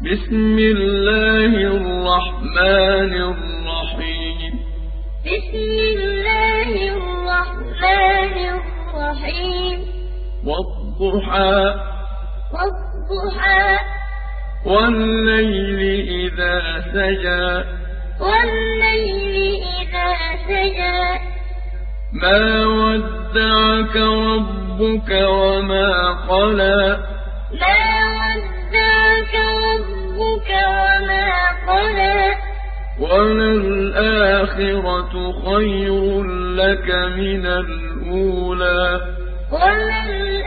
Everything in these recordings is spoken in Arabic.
بسم الله الرحمن الرحيم. بسم الله الرحمن الرحيم. والضحى. والضحى. والليل إذا سجى. والليل إذا سجى. ما ودعك ربك وما قلى ما ودعك وللآخرة خير لك من الأولى. وللآخرة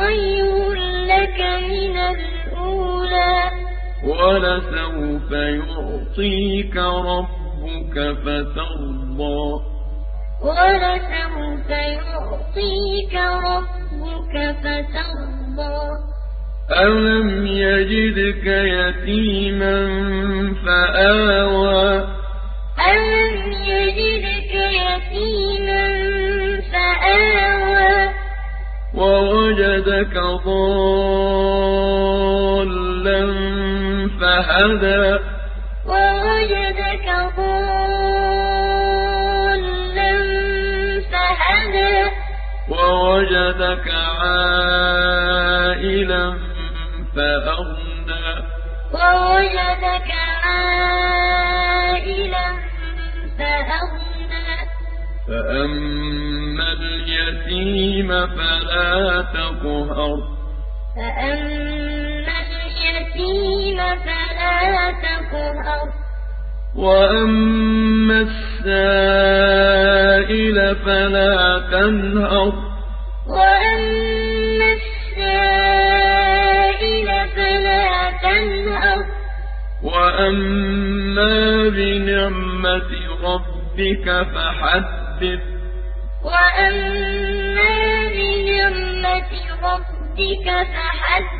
خير لك من الأولى. ولسوف يعطيك ربك فترضى. ولسوف يعطيك ربك فترضى. ألم يجدك يتيما فآوى ألم يجدك يتيما فآوى ووجدك ضالا فهدى ووجدك ضالا فهدى ووجدك عائلا فأغنى ووجدك عائلا فأغنى. فأما اليتيم فلا تقهر. فأما اليتيم فلا تقهر. وأما السائل فلا تنهر. وأما بنعمة ربك فحدث وأما بنعمة ربك فحدث